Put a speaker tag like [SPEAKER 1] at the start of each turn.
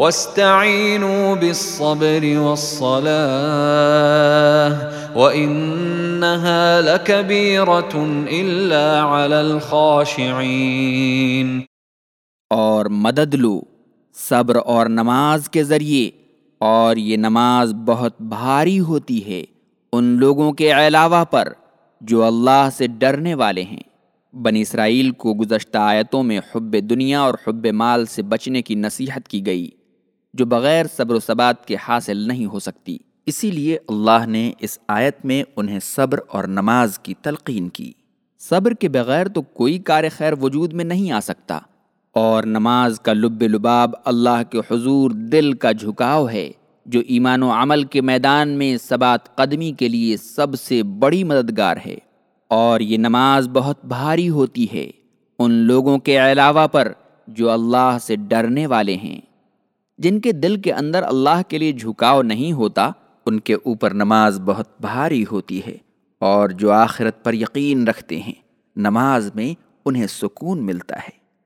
[SPEAKER 1] واستعینوا بالصبر والصلاة وإنها لكبيرة إلا على الخاشعين.
[SPEAKER 2] اور مدد لو صبر اور نماز کے ذریعے، اور یہ نماز بہت بھاری ہوتی ہے ان لوگوں کے علاوہ پر جو اللہ سے ڈرنے والے ہیں۔ بنی اسرائیل کو گزشتہ آیتوں میں حب دنیا اور حب مال سے بچنے کی نصیحت کی گئی۔ جو بغیر صبر و ثبات کے حاصل نہیں ہو سکتی۔ اسی لیے اللہ نے اس آیت میں انہیں صبر اور نماز کی تلقین کی۔ صبر کے بغیر تو کوئی کار خیر وجود میں نہیں آ سکتا۔ اور نماز کا لب لباب اللہ کے حضور دل کا جھکاؤ ہے، جو ایمان و عمل کے میدان میں سبات قدمی کے لیے سب سے بڑی مددگار ہے۔ اور یہ نماز بہت بھاری ہوتی ہے۔ ان لوگوں کے علاوہ پر جو اللہ سے ڈرنے والے ہیں۔ جن کے دل کے اندر اللہ کے لیے جھکاؤ نہیں ہوتا، ان کے اوپر نماز بہت بھاری ہوتی ہے اور جو آخرت پر یقین رکھتے ہیں، نماز میں انہیں سکون ملتا ہے۔